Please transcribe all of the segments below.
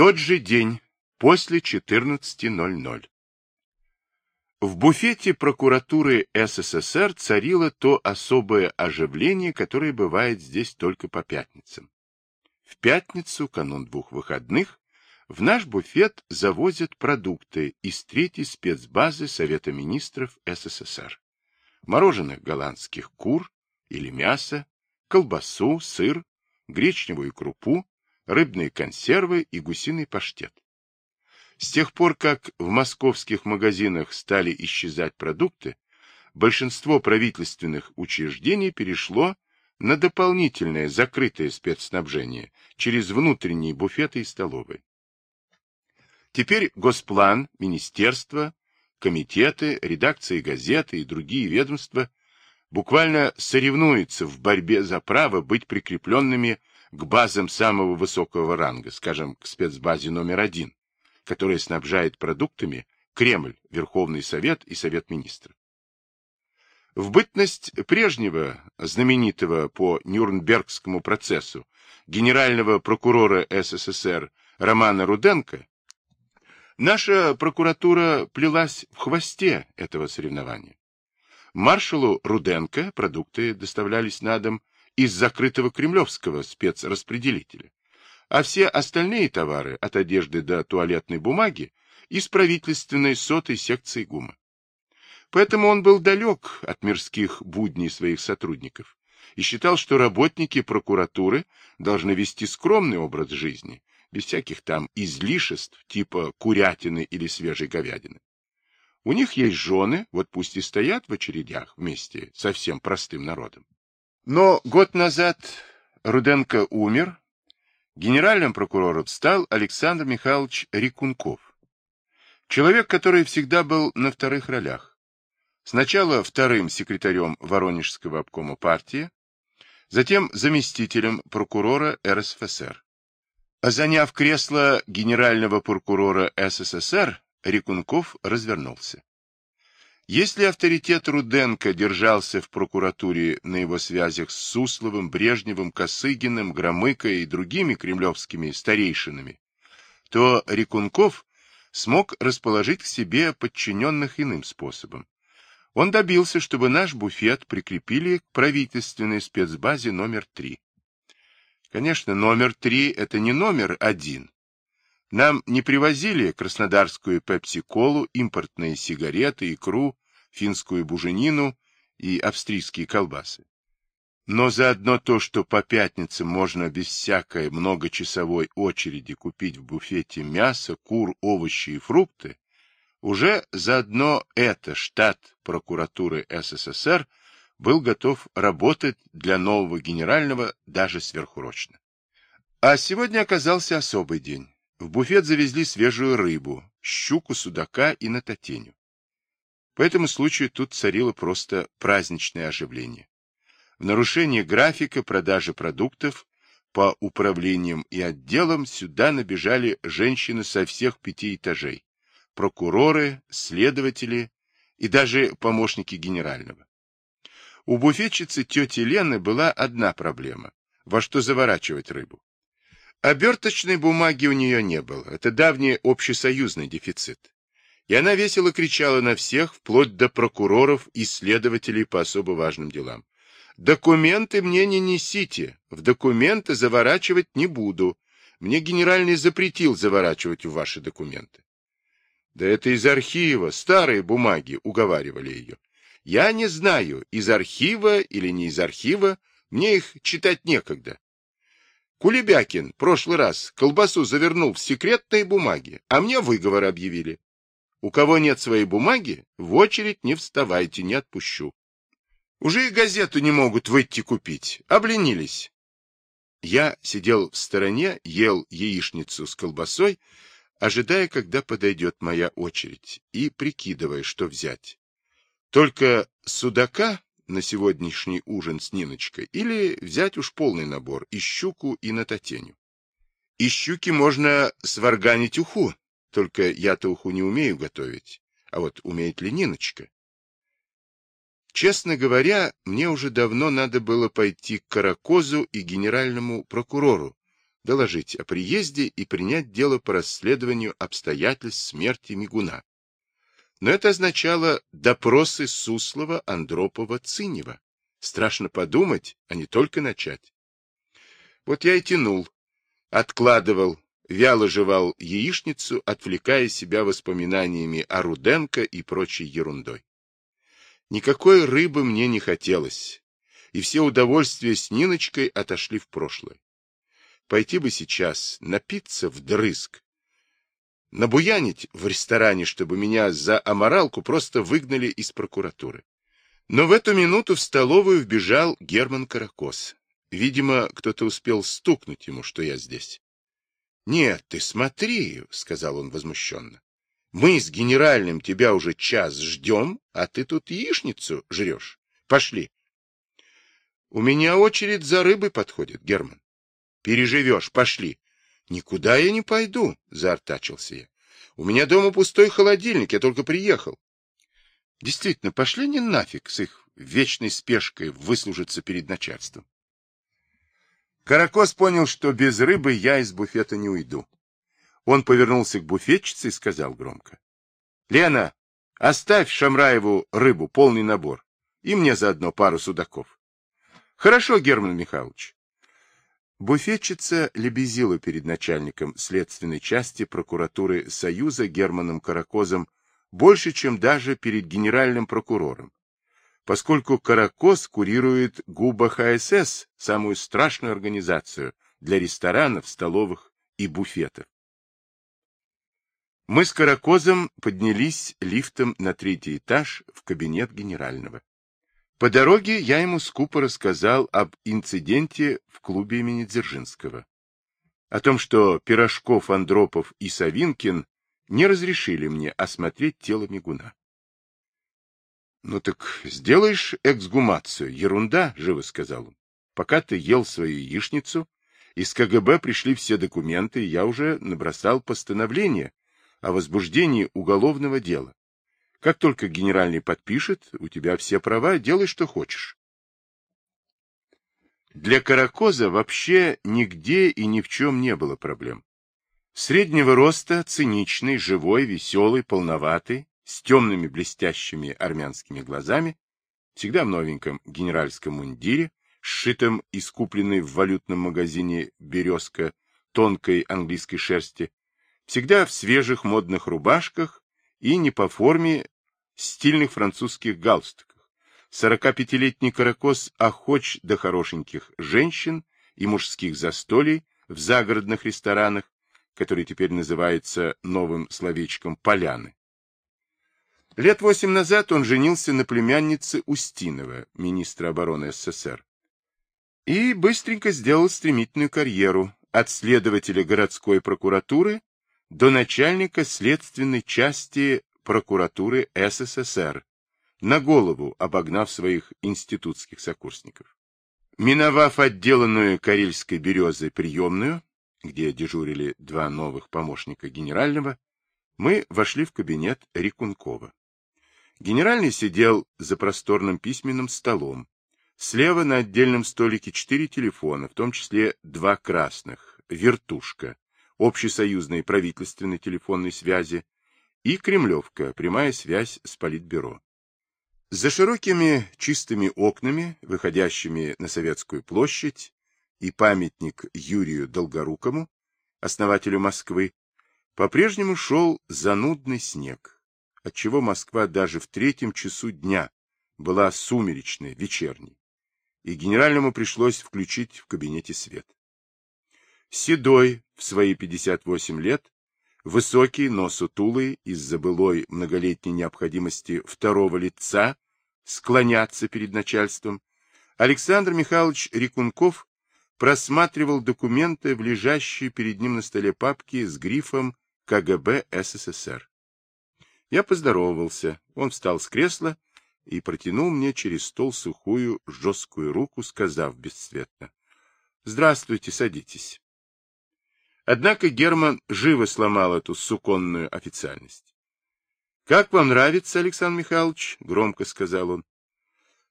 тот же день, после 14.00. В буфете прокуратуры СССР царило то особое оживление, которое бывает здесь только по пятницам. В пятницу, канун двух выходных, в наш буфет завозят продукты из третьей спецбазы Совета министров СССР. Мороженых голландских кур или мясо, колбасу, сыр, гречневую крупу, рыбные консервы и гусиный паштет. С тех пор, как в московских магазинах стали исчезать продукты, большинство правительственных учреждений перешло на дополнительное закрытое спецснабжение через внутренние буфеты и столовые. Теперь Госплан, министерства, комитеты, редакции газеты и другие ведомства буквально соревнуются в борьбе за право быть прикрепленными к базам самого высокого ранга, скажем, к спецбазе номер один, которая снабжает продуктами Кремль, Верховный Совет и Совет Министров. В бытность прежнего, знаменитого по Нюрнбергскому процессу, генерального прокурора СССР Романа Руденко, наша прокуратура плелась в хвосте этого соревнования. Маршалу Руденко продукты доставлялись на дом из закрытого кремлевского спецраспределителя, а все остальные товары, от одежды до туалетной бумаги, из правительственной сотой секции ГУМа. Поэтому он был далек от мирских будней своих сотрудников и считал, что работники прокуратуры должны вести скромный образ жизни, без всяких там излишеств типа курятины или свежей говядины. У них есть жены, вот пусть и стоят в очередях вместе со всем простым народом. Но год назад Руденко умер, генеральным прокурором стал Александр Михайлович Рикунков. Человек, который всегда был на вторых ролях. Сначала вторым секретарем Воронежского обкома партии, затем заместителем прокурора РСФСР. А заняв кресло генерального прокурора СССР, Рикунков развернулся. Если авторитет Руденко держался в прокуратуре на его связях с Сусловым, Брежневым, Косыгиным, Громыкой и другими кремлевскими старейшинами, то Рикунков смог расположить к себе подчиненных иным способом. Он добился, чтобы наш буфет прикрепили к правительственной спецбазе номер три. Конечно, номер три – это не номер один, нам не привозили краснодарскую пепси-колу, импортные сигареты, икру, финскую буженину и австрийские колбасы. Но заодно то, что по пятницам можно без всякой многочасовой очереди купить в буфете мясо, кур, овощи и фрукты, уже заодно это штат прокуратуры СССР был готов работать для нового генерального даже сверхурочно. А сегодня оказался особый день. В буфет завезли свежую рыбу, щуку, судака и натотеню. По этому случаю тут царило просто праздничное оживление. В нарушение графика продажи продуктов по управлениям и отделам сюда набежали женщины со всех пяти этажей, прокуроры, следователи и даже помощники генерального. У буфетчицы тети Лены была одна проблема – во что заворачивать рыбу. Оберточной бумаги у нее не было. Это давний общесоюзный дефицит. И она весело кричала на всех, вплоть до прокуроров и следователей по особо важным делам. «Документы мне не несите. В документы заворачивать не буду. Мне генеральный запретил заворачивать в ваши документы». «Да это из архива, старые бумаги», — уговаривали ее. «Я не знаю, из архива или не из архива, мне их читать некогда. Кулебякин прошлый раз колбасу завернул в секретные бумаги, а мне выговор объявили. У кого нет своей бумаги, в очередь не вставайте, не отпущу. Уже и газету не могут выйти купить, обленились. Я сидел в стороне, ел яичницу с колбасой, ожидая, когда подойдет моя очередь, и прикидывая, что взять. Только судака на сегодняшний ужин с Ниночкой, или взять уж полный набор и щуку, и на татеню. Из щуки можно сварганить уху, только я-то уху не умею готовить, а вот умеет ли Ниночка? Честно говоря, мне уже давно надо было пойти к Каракозу и генеральному прокурору, доложить о приезде и принять дело по расследованию обстоятельств смерти Мигуна. Но это означало допросы Суслова, Андропова, Цинева. Страшно подумать, а не только начать. Вот я и тянул, откладывал, вяло жевал яичницу, отвлекая себя воспоминаниями о Руденко и прочей ерундой. Никакой рыбы мне не хотелось, и все удовольствия с Ниночкой отошли в прошлое. Пойти бы сейчас, напиться вдрызг, набуянить в ресторане, чтобы меня за аморалку просто выгнали из прокуратуры. Но в эту минуту в столовую вбежал Герман Каракос. Видимо, кто-то успел стукнуть ему, что я здесь. — Нет, ты смотри, — сказал он возмущенно. — Мы с генеральным тебя уже час ждем, а ты тут яичницу жрешь. Пошли. — У меня очередь за рыбой подходит, Герман. — Переживешь, пошли. — Никуда я не пойду, — заортачился я. — У меня дома пустой холодильник, я только приехал. Действительно, пошли не нафиг с их вечной спешкой выслужиться перед начальством. Каракос понял, что без рыбы я из буфета не уйду. Он повернулся к буфетчице и сказал громко. — Лена, оставь Шамраеву рыбу, полный набор, и мне заодно пару судаков. — Хорошо, Герман Михайлович. Буфетчица лебезила перед начальником следственной части прокуратуры Союза Германом Каракозом больше, чем даже перед генеральным прокурором поскольку Каракос курирует ГУБА ХСС, самую страшную организацию для ресторанов, столовых и буфетов. Мы с Каракозом поднялись лифтом на третий этаж в кабинет генерального. По дороге я ему скупо рассказал об инциденте в клубе имени Дзержинского. О том, что Пирожков, Андропов и Савинкин не разрешили мне осмотреть тело Мигуна. Ну так сделаешь эксгумацию. Ерунда, живо сказал он. Пока ты ел свою яичницу, из КГБ пришли все документы, и я уже набросал постановление о возбуждении уголовного дела. Как только генеральный подпишет, у тебя все права, делай, что хочешь. Для Каракоза вообще нигде и ни в чем не было проблем. Среднего роста, циничный, живой, веселый, полноватый, с темными блестящими армянскими глазами, всегда в новеньком генеральском мундире, сшитом и скупленной в валютном магазине «Березка» тонкой английской шерсти, всегда в свежих модных рубашках и не по форме стильных французских галстуках. 45-летний каракос охоч до хорошеньких женщин и мужских застолий в загородных ресторанах, которые теперь называются новым словечком «поляны». Лет восемь назад он женился на племяннице Устинова, министра обороны СССР, и быстренько сделал стремительную карьеру от следователя городской прокуратуры до начальника следственной части прокуратуры СССР, на голову обогнав своих институтских сокурсников. Миновав отделанную карельской березой приемную, где дежурили два новых помощника генерального, мы вошли в кабинет Рикункова. Генеральный сидел за просторным письменным столом. Слева на отдельном столике четыре телефона, в том числе два красных, вертушка, общесоюзной правительственной телефонной связи и кремлевка, прямая связь с политбюро. За широкими чистыми окнами, выходящими на Советскую площадь, и памятник Юрию Долгорукому, основателю Москвы, по-прежнему шел занудный снег отчего Москва даже в третьем часу дня была сумеречной, вечерней, и генеральному пришлось включить в кабинете свет. Седой, в свои 58 лет, высокий, но сутулый, из-за былой многолетней необходимости второго лица склоняться перед начальством, Александр Михайлович Рекунков просматривал документы в лежащей перед ним на столе папке с грифом КГБ СССР. Я поздоровался, он встал с кресла и протянул мне через стол сухую, жесткую руку, сказав бесцветно. — Здравствуйте, садитесь. Однако Герман живо сломал эту суконную официальность. — Как вам нравится, Александр Михайлович? — громко сказал он.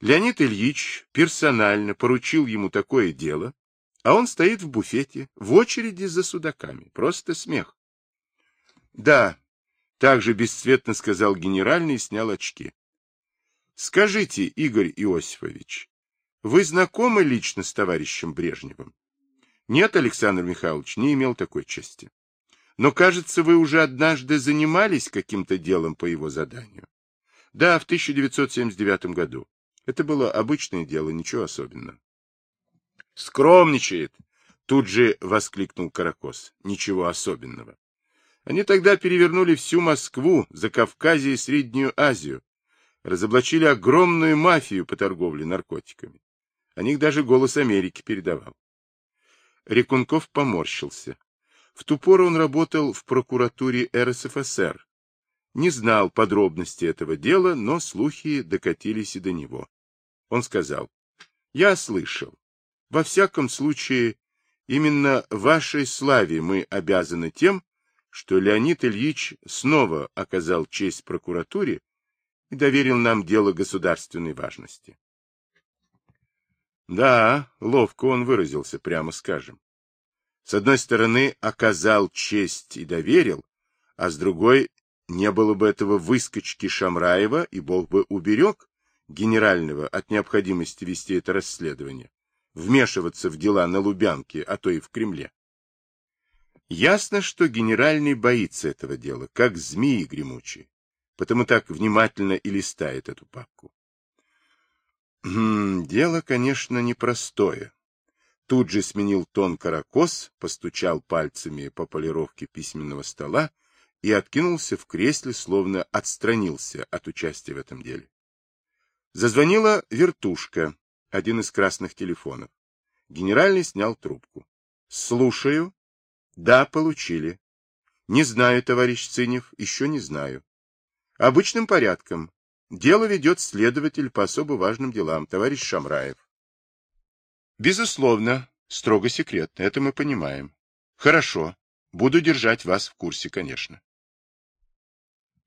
Леонид Ильич персонально поручил ему такое дело, А он стоит в буфете, в очереди за судаками. Просто смех. Да, также бесцветно сказал генеральный и снял очки. Скажите, Игорь Иосифович, вы знакомы лично с товарищем Брежневым? Нет, Александр Михайлович, не имел такой чести. Но, кажется, вы уже однажды занимались каким-то делом по его заданию. Да, в 1979 году. Это было обычное дело, ничего особенного. Скромничает, тут же воскликнул Каракос. Ничего особенного. Они тогда перевернули всю Москву, Закавказье и Среднюю Азию, разоблачили огромную мафию по торговле наркотиками. О них даже «Голос Америки» передавал. Рекунков поморщился. В ту пору он работал в прокуратуре РСФСР. Не знал подробностей этого дела, но слухи докатились и до него. Он сказал, «Я слышал. Во всяком случае, именно вашей славе мы обязаны тем, что Леонид Ильич снова оказал честь прокуратуре и доверил нам дело государственной важности. Да, ловко он выразился, прямо скажем. С одной стороны, оказал честь и доверил, а с другой, не было бы этого выскочки Шамраева, и Бог бы уберег генерального от необходимости вести это расследование, вмешиваться в дела на Лубянке, а то и в Кремле. Ясно, что генеральный боится этого дела, как змеи гремучие, потому так внимательно и листает эту папку. Дело, конечно, непростое. Тут же сменил тон каракос, постучал пальцами по полировке письменного стола и откинулся в кресле, словно отстранился от участия в этом деле. Зазвонила вертушка, один из красных телефонов. Генеральный снял трубку. — Слушаю. — Да, получили. — Не знаю, товарищ Цинев, еще не знаю. — Обычным порядком. Дело ведет следователь по особо важным делам, товарищ Шамраев. Безусловно, строго секретно, это мы понимаем. Хорошо, буду держать вас в курсе, конечно.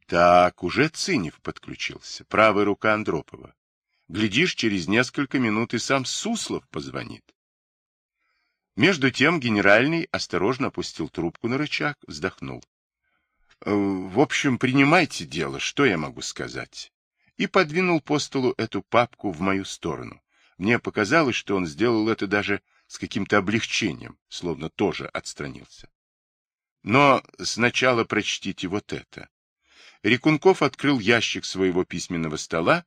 Так, уже Цинев подключился, правая рука Андропова. Глядишь, через несколько минут и сам Суслов позвонит. Между тем генеральный осторожно опустил трубку на рычаг, вздохнул. «Э, в общем, принимайте дело, что я могу сказать. И подвинул по столу эту папку в мою сторону. Мне показалось, что он сделал это даже с каким-то облегчением, словно тоже отстранился. Но сначала прочтите вот это. Рекунков открыл ящик своего письменного стола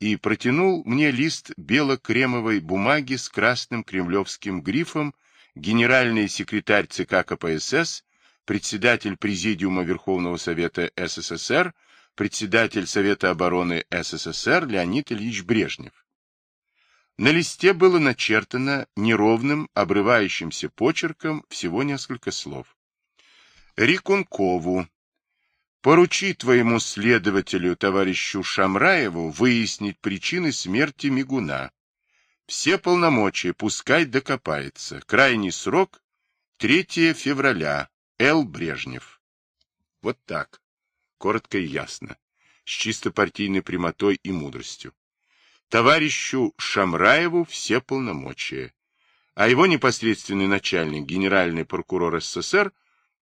и протянул мне лист бело-кремовой бумаги с красным кремлевским грифом генеральный секретарь ЦК КПСС, председатель Президиума Верховного Совета СССР, председатель Совета обороны СССР Леонид Ильич Брежнев. На листе было начертано неровным, обрывающимся почерком всего несколько слов. Рикункову. Поручи твоему следователю, товарищу Шамраеву, выяснить причины смерти Мигуна. Все полномочия пускай докопается. Крайний срок — 3 февраля. Л. Брежнев. Вот так. Коротко и ясно. С чисто партийной прямотой и мудростью товарищу Шамраеву все полномочия, а его непосредственный начальник, генеральный прокурор СССР,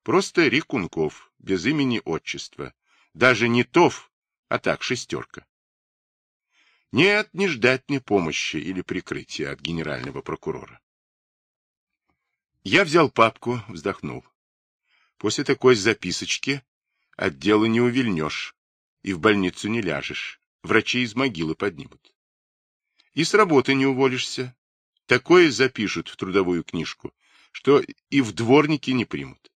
просто Рикунков, без имени отчества. Даже не ТОВ, а так шестерка. Нет, не ждать мне помощи или прикрытия от генерального прокурора. Я взял папку, вздохнул. После такой записочки от дела не увильнешь и в больницу не ляжешь. Врачи из могилы поднимут. И с работы не уволишься. Такое запишут в трудовую книжку, что и в дворники не примут.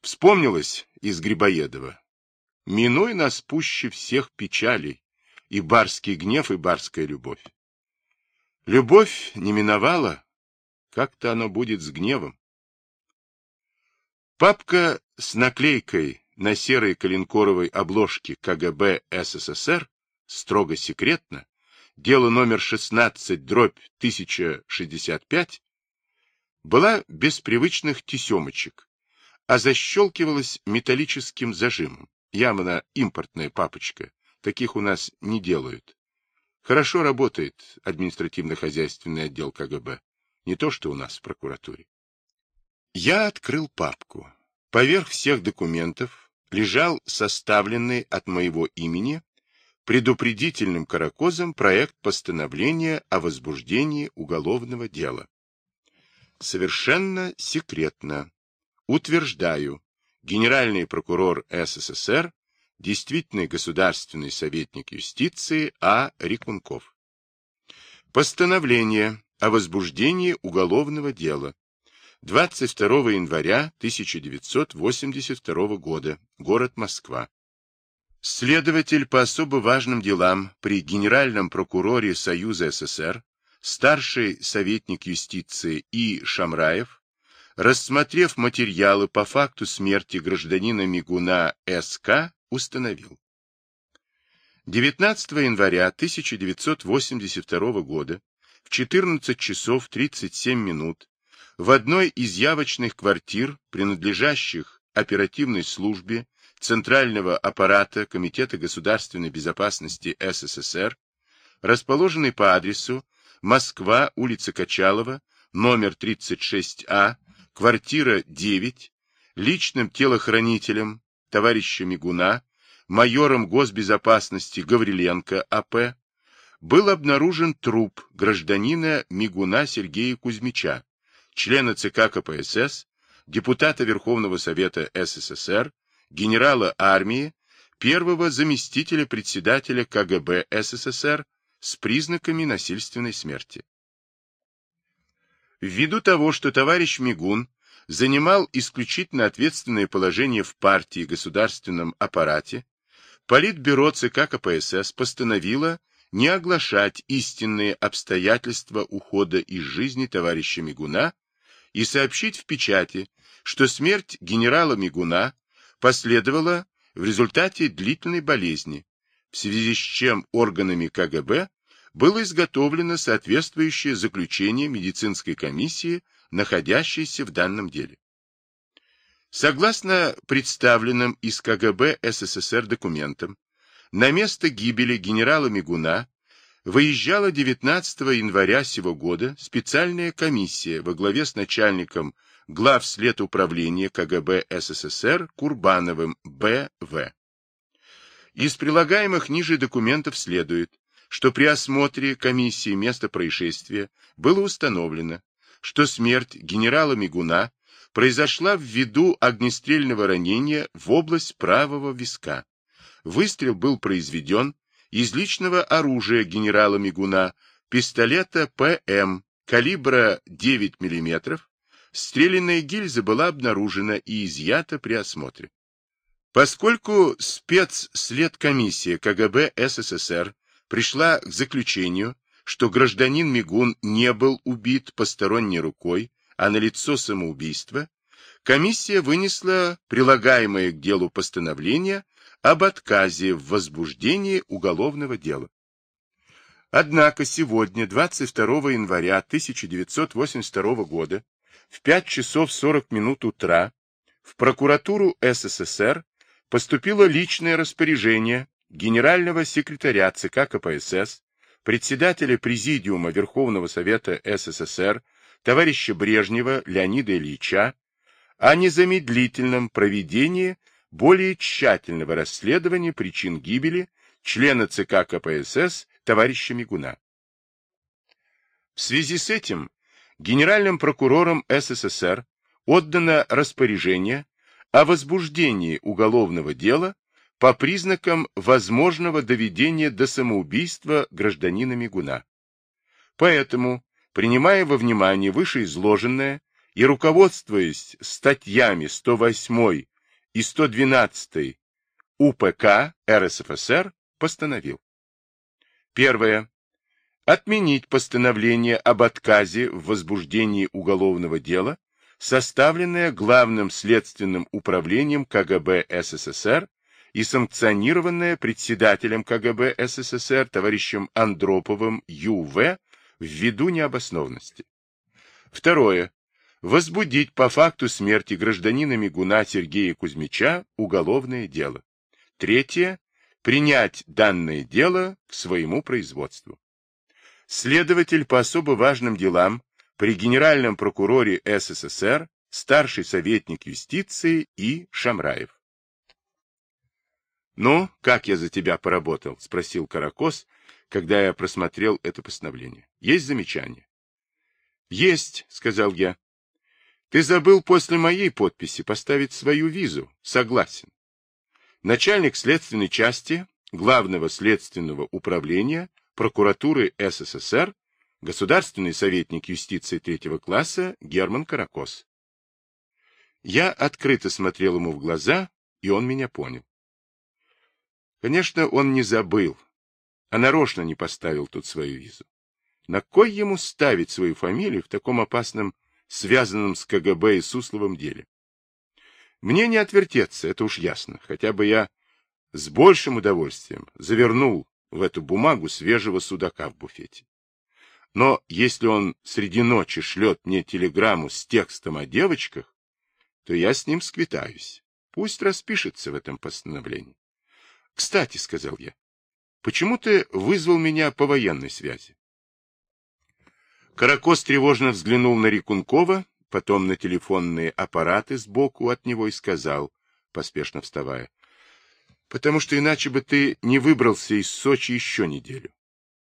Вспомнилось из Грибоедова. Минуй нас пуще всех печалей, и барский гнев, и барская любовь. Любовь не миновала, как-то оно будет с гневом. Папка с наклейкой на серой коленкоровой обложке КГБ СССР строго секретно дело номер 16, дробь 1065, была без привычных тесемочек, а защелкивалась металлическим зажимом. Явно импортная папочка. Таких у нас не делают. Хорошо работает административно-хозяйственный отдел КГБ. не то что у нас в прокуратуре. Я открыл папку. Поверх всех документов лежал составленный от моего имени предупредительным каракозом проект постановления о возбуждении уголовного дела. Совершенно секретно. Утверждаю, генеральный прокурор СССР, действительный государственный советник юстиции А. Рикунков. Постановление о возбуждении уголовного дела 22 января 1982 года. Город Москва. Следователь по особо важным делам при Генеральном прокуроре Союза СССР, старший советник юстиции И. Шамраев, рассмотрев материалы по факту смерти гражданина Мигуна С.К., установил. 19 января 1982 года в 14 часов 37 минут в одной из явочных квартир, принадлежащих оперативной службе Центрального аппарата Комитета государственной безопасности СССР, расположенный по адресу Москва, улица Качалова, номер 36А, квартира 9, личным телохранителем товарища Мигуна, майором госбезопасности Гавриленко А.П., был обнаружен труп гражданина Мигуна Сергея Кузьмича, члена ЦК КПСС, депутата Верховного Совета СССР, генерала армии, первого заместителя председателя КГБ СССР с признаками насильственной смерти. Ввиду того, что товарищ Мигун занимал исключительно ответственное положение в партии и государственном аппарате, Политбюро ЦК КПСС постановило не оглашать истинные обстоятельства ухода из жизни товарища Мигуна и сообщить в печати, что смерть генерала Мигуна последовала в результате длительной болезни, в связи с чем органами КГБ было изготовлено соответствующее заключение медицинской комиссии, находящейся в данном деле. Согласно представленным из КГБ СССР документам, на место гибели генерала Мигуна выезжала 19 января сего года специальная комиссия во главе с начальником главслед управления КГБ СССР Курбановым Б.В. Из прилагаемых ниже документов следует, что при осмотре комиссии места происшествия было установлено, что смерть генерала Мигуна произошла ввиду огнестрельного ранения в область правого виска. Выстрел был произведен из личного оружия генерала Мигуна, пистолета ПМ калибра 9 мм, стрелянная гильза была обнаружена и изъята при осмотре. Поскольку спецследкомиссия КГБ СССР пришла к заключению, что гражданин Мигун не был убит посторонней рукой, а налицо самоубийство, комиссия вынесла прилагаемое к делу постановление об отказе в возбуждении уголовного дела. Однако сегодня, 22 января 1982 года, в 5 часов 40 минут утра, в прокуратуру СССР поступило личное распоряжение генерального секретаря ЦК КПСС, председателя Президиума Верховного Совета СССР, товарища Брежнева Леонида Ильича, о незамедлительном проведении более тщательного расследования причин гибели члена ЦК КПСС товарища Мигуна. В связи с этим генеральным прокурором СССР отдано распоряжение о возбуждении уголовного дела по признакам возможного доведения до самоубийства гражданина Мигуна. Поэтому, принимая во внимание вышеизложенное и руководствуясь статьями 108 и 112 УПК РСФСР постановил. Первое. Отменить постановление об отказе в возбуждении уголовного дела, составленное Главным следственным управлением КГБ СССР и санкционированное председателем КГБ СССР товарищем Андроповым Ю.В. ввиду необоснованности. Второе возбудить по факту смерти гражданина Мигуна Сергея Кузьмича уголовное дело. Третье. Принять данное дело к своему производству. Следователь по особо важным делам при генеральном прокуроре СССР, старший советник юстиции И. Шамраев. «Ну, как я за тебя поработал?» — спросил Каракос, когда я просмотрел это постановление. «Есть замечания?» «Есть», — сказал я. «Ты забыл после моей подписи поставить свою визу. Согласен. Начальник следственной части Главного следственного управления прокуратуры СССР государственный советник юстиции третьего класса Герман Каракос. Я открыто смотрел ему в глаза, и он меня понял. Конечно, он не забыл, а нарочно не поставил тут свою визу. На кой ему ставить свою фамилию в таком опасном, связанном с КГБ и Сусловым деле? Мне не отвертеться, это уж ясно, хотя бы я с большим удовольствием завернул в эту бумагу свежего судака в буфете. Но если он среди ночи шлет мне телеграмму с текстом о девочках, то я с ним сквитаюсь. Пусть распишется в этом постановлении. Кстати, — сказал я, — почему ты вызвал меня по военной связи? Каракос тревожно взглянул на Рикункова, потом на телефонные аппараты сбоку от него и сказал, поспешно вставая, — потому что иначе бы ты не выбрался из Сочи еще неделю.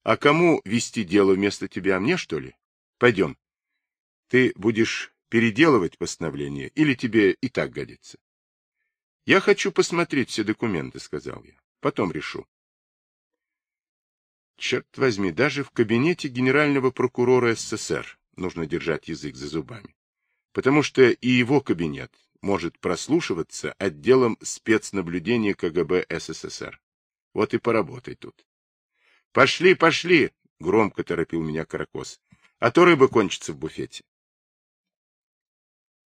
А кому вести дело вместо тебя? Мне, что ли? Пойдем. Ты будешь переделывать постановление или тебе и так годится? Я хочу посмотреть все документы, сказал я. Потом решу. Черт возьми, даже в кабинете генерального прокурора СССР нужно держать язык за зубами. Потому что и его кабинет может прослушиваться отделом спецнаблюдения КГБ СССР. Вот и поработай тут. Пошли, пошли, громко торопил меня Каракос. А то рыба кончится в буфете.